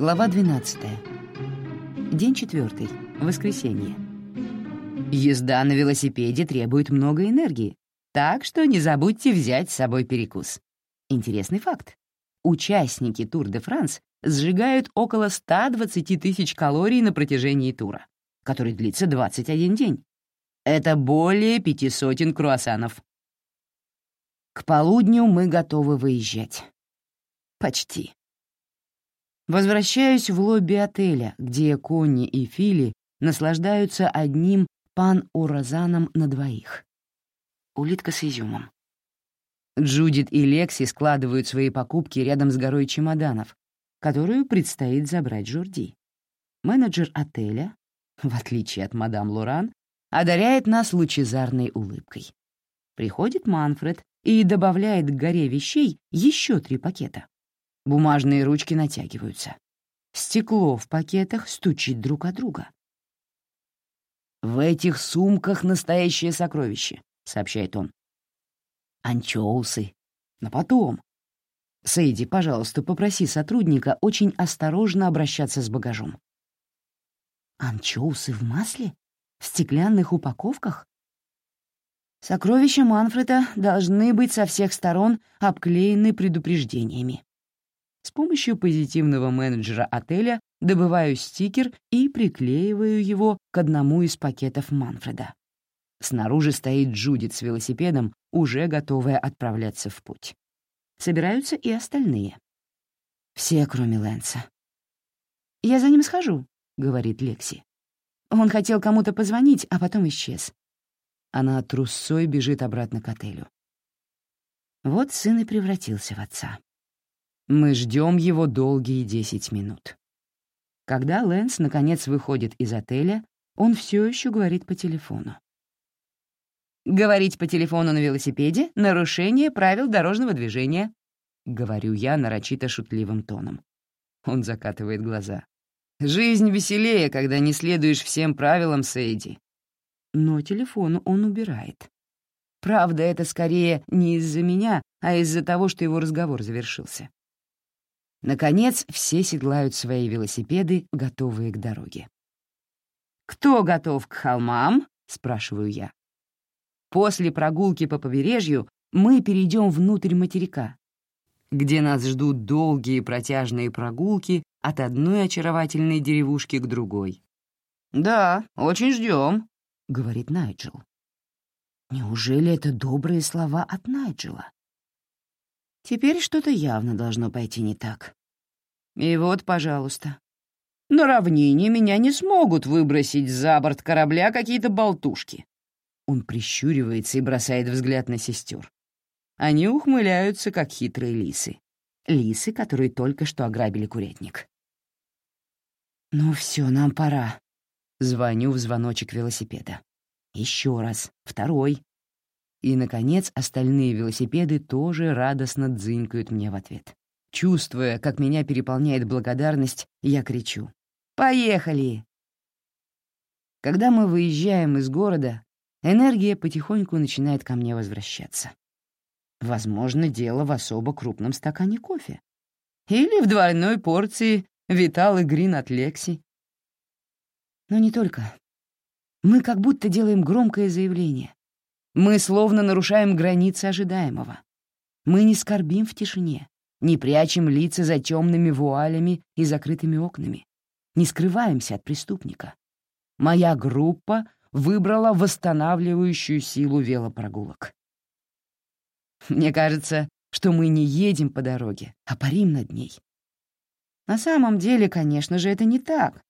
Глава 12. День четвертый. Воскресенье. Езда на велосипеде требует много энергии, так что не забудьте взять с собой перекус. Интересный факт. Участники Тур-де-Франс сжигают около 120 тысяч калорий на протяжении тура, который длится 21 день. Это более пяти сотен круассанов. К полудню мы готовы выезжать. Почти. Возвращаюсь в лобби отеля, где Конни и Фили наслаждаются одним пан-уразаном на двоих. Улитка с изюмом. Джудит и Лекси складывают свои покупки рядом с горой чемоданов, которую предстоит забрать Журди. Менеджер отеля, в отличие от мадам Лоран, одаряет нас лучезарной улыбкой. Приходит Манфред и добавляет к горе вещей еще три пакета. Бумажные ручки натягиваются. Стекло в пакетах стучит друг от друга. «В этих сумках настоящее сокровище», — сообщает он. «Анчоусы. Но потом. Сейди, пожалуйста, попроси сотрудника очень осторожно обращаться с багажом». «Анчоусы в масле? В стеклянных упаковках?» Сокровища Манфреда должны быть со всех сторон обклеены предупреждениями. С помощью позитивного менеджера отеля добываю стикер и приклеиваю его к одному из пакетов Манфреда. Снаружи стоит Джудит с велосипедом, уже готовая отправляться в путь. Собираются и остальные. Все, кроме Лэнса. «Я за ним схожу», — говорит Лекси. Он хотел кому-то позвонить, а потом исчез. Она трусцой бежит обратно к отелю. Вот сын и превратился в отца. Мы ждем его долгие десять минут. Когда Лэнс наконец выходит из отеля, он все еще говорит по телефону. «Говорить по телефону на велосипеде — нарушение правил дорожного движения», — говорю я нарочито шутливым тоном. Он закатывает глаза. «Жизнь веселее, когда не следуешь всем правилам, Сейди». Но телефон он убирает. Правда, это скорее не из-за меня, а из-за того, что его разговор завершился. Наконец, все седлают свои велосипеды, готовые к дороге. «Кто готов к холмам?» — спрашиваю я. После прогулки по побережью мы перейдем внутрь материка, где нас ждут долгие протяжные прогулки от одной очаровательной деревушки к другой. «Да, очень ждем», — говорит Найджел. Неужели это добрые слова от Найджела? Теперь что-то явно должно пойти не так. И вот, пожалуйста. На равнине меня не смогут выбросить за борт корабля какие-то болтушки. Он прищуривается и бросает взгляд на сестер. Они ухмыляются, как хитрые лисы. Лисы, которые только что ограбили курятник. «Ну все, нам пора». Звоню в звоночек велосипеда. Еще раз, второй, и, наконец, остальные велосипеды тоже радостно дзынькают мне в ответ. Чувствуя, как меня переполняет благодарность, я кричу «Поехали!». Когда мы выезжаем из города, энергия потихоньку начинает ко мне возвращаться. Возможно, дело в особо крупном стакане кофе. Или в двойной порции Витал и Грин от Лекси. Но не только. Мы как будто делаем громкое заявление. Мы словно нарушаем границы ожидаемого. Мы не скорбим в тишине, не прячем лица за темными вуалями и закрытыми окнами, не скрываемся от преступника. Моя группа выбрала восстанавливающую силу велопрогулок. Мне кажется, что мы не едем по дороге, а парим над ней. На самом деле, конечно же, это не так.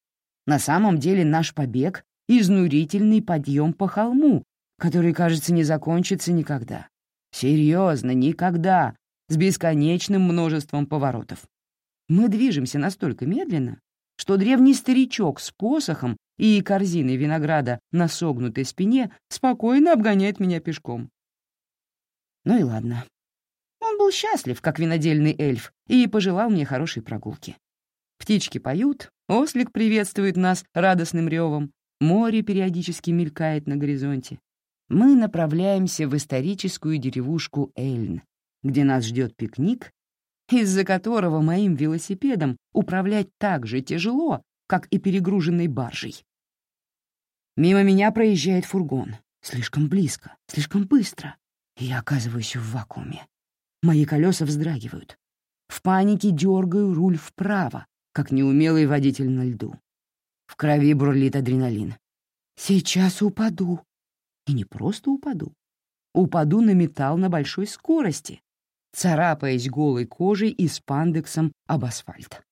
На самом деле наш побег — изнурительный подъем по холму, который, кажется, не закончится никогда. Серьезно, никогда, с бесконечным множеством поворотов. Мы движемся настолько медленно, что древний старичок с посохом и корзиной винограда на согнутой спине спокойно обгоняет меня пешком. Ну и ладно. Он был счастлив, как винодельный эльф, и пожелал мне хорошей прогулки. Птички поют, ослик приветствует нас радостным ревом, море периодически мелькает на горизонте мы направляемся в историческую деревушку Эльн, где нас ждет пикник из-за которого моим велосипедом управлять так же тяжело, как и перегруженной баржей. Мимо меня проезжает фургон. Слишком близко, слишком быстро. И я оказываюсь в вакууме. Мои колеса вздрагивают. В панике дергаю руль вправо, как неумелый водитель на льду. В крови бурлит адреналин. Сейчас упаду. И не просто упаду. Упаду на металл на большой скорости, царапаясь голой кожей и спандексом об асфальт.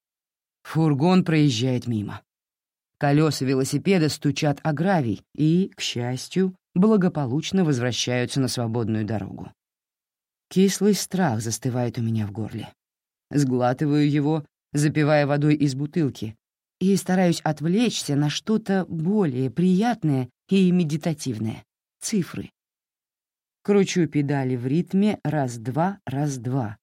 Фургон проезжает мимо. Колеса велосипеда стучат о гравий и, к счастью, благополучно возвращаются на свободную дорогу. Кислый страх застывает у меня в горле. Сглатываю его, запивая водой из бутылки, и стараюсь отвлечься на что-то более приятное и медитативное — цифры. Кручу педали в ритме раз-два, раз-два,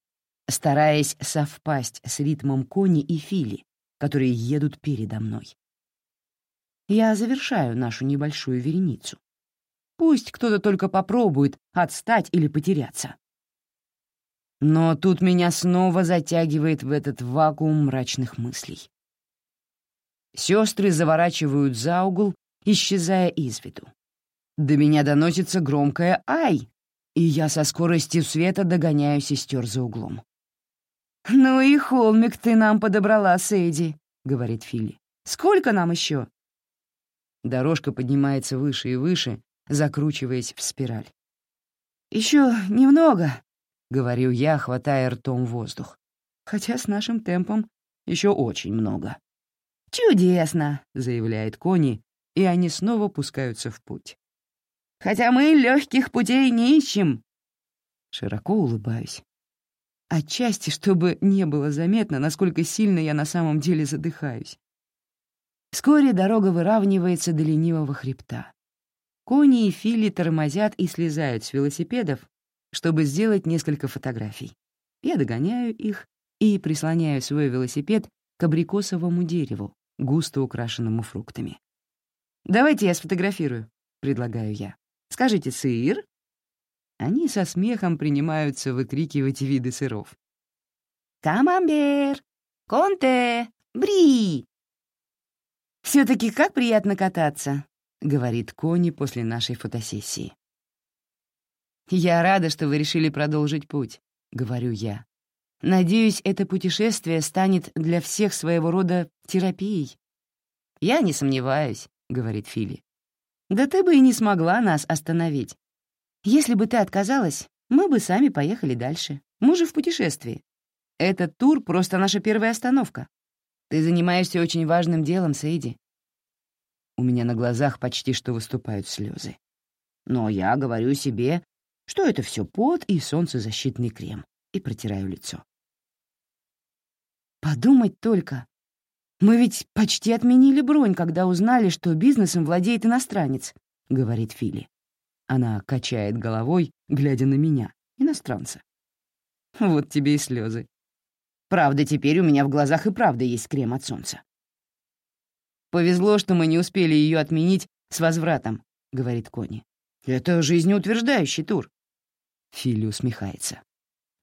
стараясь совпасть с ритмом кони и фили, которые едут передо мной. Я завершаю нашу небольшую вереницу. Пусть кто-то только попробует отстать или потеряться. Но тут меня снова затягивает в этот вакуум мрачных мыслей. Сестры заворачивают за угол, исчезая из виду. До меня доносится громкое «Ай!», и я со скоростью света догоняю сестер за углом. «Ну и холмик ты нам подобрала, Сэйди», — говорит Филли. «Сколько нам еще?» Дорожка поднимается выше и выше, закручиваясь в спираль. «Еще немного», — говорю я, хватая ртом воздух. «Хотя с нашим темпом еще очень много». «Чудесно», — заявляет Кони, и они снова пускаются в путь. «Хотя мы легких путей не ищем». Широко улыбаюсь. Отчасти, чтобы не было заметно, насколько сильно я на самом деле задыхаюсь. Вскоре дорога выравнивается до ленивого хребта. Кони и Филли тормозят и слезают с велосипедов, чтобы сделать несколько фотографий. Я догоняю их и прислоняю свой велосипед к абрикосовому дереву, густо украшенному фруктами. «Давайте я сфотографирую», — предлагаю я. «Скажите, сыр?» Они со смехом принимаются выкрикивать виды сыров. «Камамбер! Конте! Бри!» все таки как приятно кататься», — говорит Кони после нашей фотосессии. «Я рада, что вы решили продолжить путь», — говорю я. «Надеюсь, это путешествие станет для всех своего рода терапией». «Я не сомневаюсь», — говорит Фили. «Да ты бы и не смогла нас остановить. Если бы ты отказалась, мы бы сами поехали дальше. Мы же в путешествии. Этот тур — просто наша первая остановка. Ты занимаешься очень важным делом, Сейди». У меня на глазах почти что выступают слезы. Но я говорю себе, что это все пот и солнцезащитный крем, и протираю лицо. Подумать только. Мы ведь почти отменили бронь, когда узнали, что бизнесом владеет иностранец, — говорит Фили. Она качает головой, глядя на меня, иностранца. Вот тебе и слезы. Правда, теперь у меня в глазах и правда есть крем от солнца. «Повезло, что мы не успели ее отменить с возвратом», — говорит Кони. «Это жизнеутверждающий тур». Филли усмехается.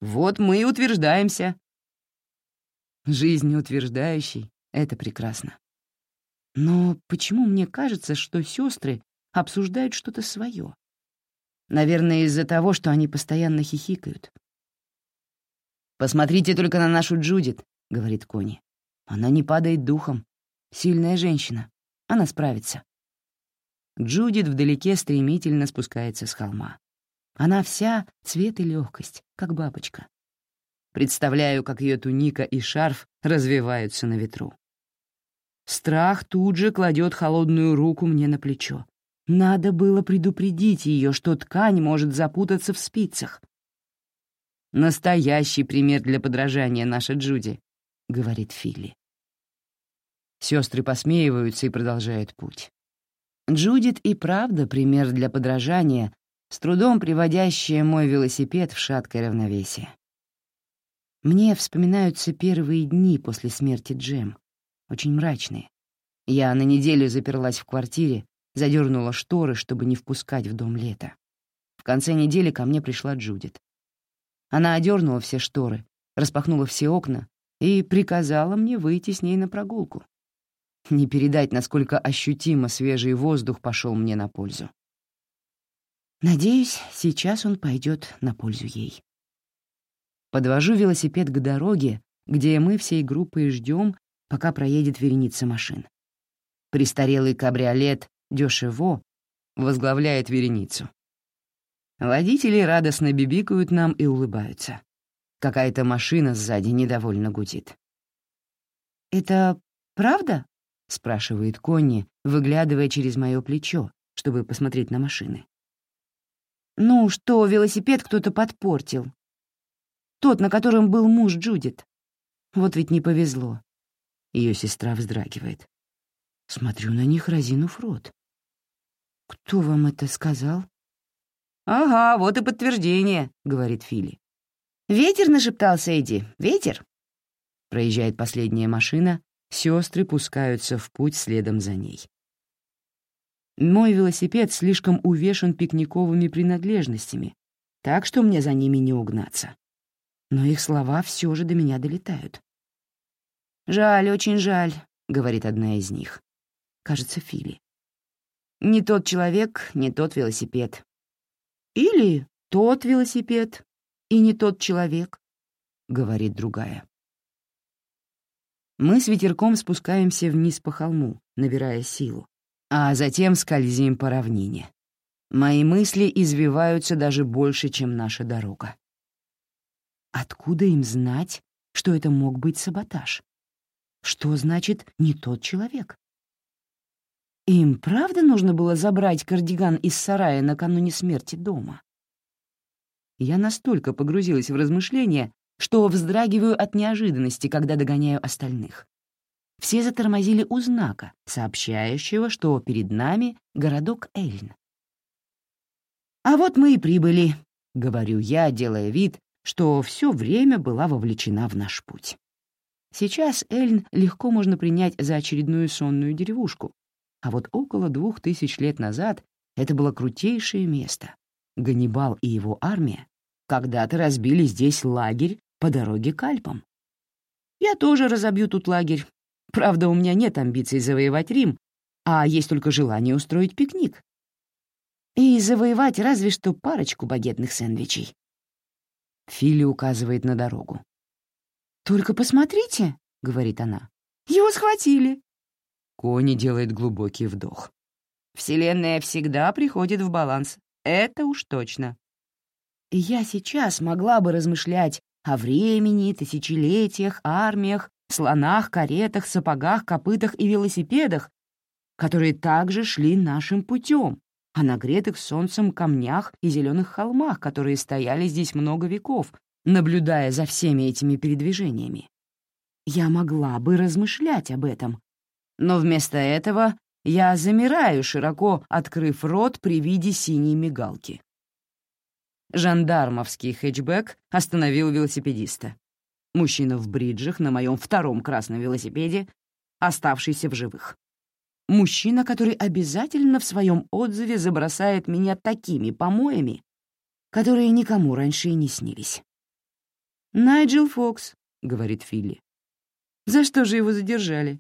«Вот мы и утверждаемся». Жизнеутверждающий — это прекрасно. Но почему мне кажется, что сестры обсуждают что-то свое? Наверное, из-за того, что они постоянно хихикают. «Посмотрите только на нашу Джудит», — говорит Кони. «Она не падает духом. Сильная женщина. Она справится». Джудит вдалеке стремительно спускается с холма. Она вся цвет и легкость, как бабочка. Представляю, как ее туника и шарф развиваются на ветру. Страх тут же кладет холодную руку мне на плечо. Надо было предупредить ее, что ткань может запутаться в спицах. «Настоящий пример для подражания наша Джуди», — говорит Филли. Сестры посмеиваются и продолжают путь. Джудит и правда пример для подражания, с трудом приводящая мой велосипед в шаткое равновесие. Мне вспоминаются первые дни после смерти Джем, очень мрачные. Я на неделю заперлась в квартире, задернула шторы, чтобы не впускать в дом лето. В конце недели ко мне пришла Джудит. Она одернула все шторы, распахнула все окна и приказала мне выйти с ней на прогулку. Не передать, насколько ощутимо свежий воздух пошел мне на пользу. Надеюсь, сейчас он пойдет на пользу ей. Подвожу велосипед к дороге, где мы всей группой ждем, пока проедет вереница машин. Престарелый кабриолет «Дешево» возглавляет вереницу. Водители радостно бибикают нам и улыбаются. Какая-то машина сзади недовольно гудит. «Это правда?» — спрашивает Конни, выглядывая через мое плечо, чтобы посмотреть на машины. «Ну, что велосипед кто-то подпортил. Тот, на котором был муж Джудит. Вот ведь не повезло». Ее сестра вздрагивает. Смотрю на них, разинув рот. «Кто вам это сказал?» «Ага, вот и подтверждение», — говорит Фили. «Ветер нашептался, Эдди, ветер!» Проезжает последняя машина, сестры пускаются в путь следом за ней. Мой велосипед слишком увешан пикниковыми принадлежностями, так что мне за ними не угнаться. Но их слова все же до меня долетают. «Жаль, очень жаль», — говорит одна из них. Кажется, Фили. «Не тот человек, не тот велосипед. Или тот велосипед и не тот человек», — говорит другая. Мы с ветерком спускаемся вниз по холму, набирая силу, а затем скользим по равнине. Мои мысли извиваются даже больше, чем наша дорога. Откуда им знать, что это мог быть саботаж? Что значит «не тот человек»? Им правда нужно было забрать кардиган из сарая накануне смерти дома? Я настолько погрузилась в размышления, что вздрагиваю от неожиданности, когда догоняю остальных. Все затормозили у знака, сообщающего, что перед нами городок Эльн. «А вот мы и прибыли», — говорю я, делая вид, что все время была вовлечена в наш путь. Сейчас Эльн легко можно принять за очередную сонную деревушку, а вот около двух тысяч лет назад это было крутейшее место. Ганнибал и его армия когда-то разбили здесь лагерь по дороге к Альпам. Я тоже разобью тут лагерь. Правда, у меня нет амбиций завоевать Рим, а есть только желание устроить пикник. И завоевать разве что парочку багетных сэндвичей. Филли указывает на дорогу. «Только посмотрите», — говорит она. «Его схватили. Кони делает глубокий вдох. Вселенная всегда приходит в баланс. Это уж точно. Я сейчас могла бы размышлять о времени, тысячелетиях, армиях, слонах, каретах, сапогах, копытах и велосипедах, которые также шли нашим путем, о нагретых солнцем камнях и зеленых холмах, которые стояли здесь много веков, наблюдая за всеми этими передвижениями. Я могла бы размышлять об этом, но вместо этого я замираю, широко открыв рот при виде синей мигалки. Жандармовский хэтчбэк остановил велосипедиста. Мужчина в бриджах на моем втором красном велосипеде, оставшийся в живых. Мужчина, который обязательно в своем отзыве забросает меня такими помоями, которые никому раньше и не снились. «Найджел Фокс», — говорит Филли. «За что же его задержали?»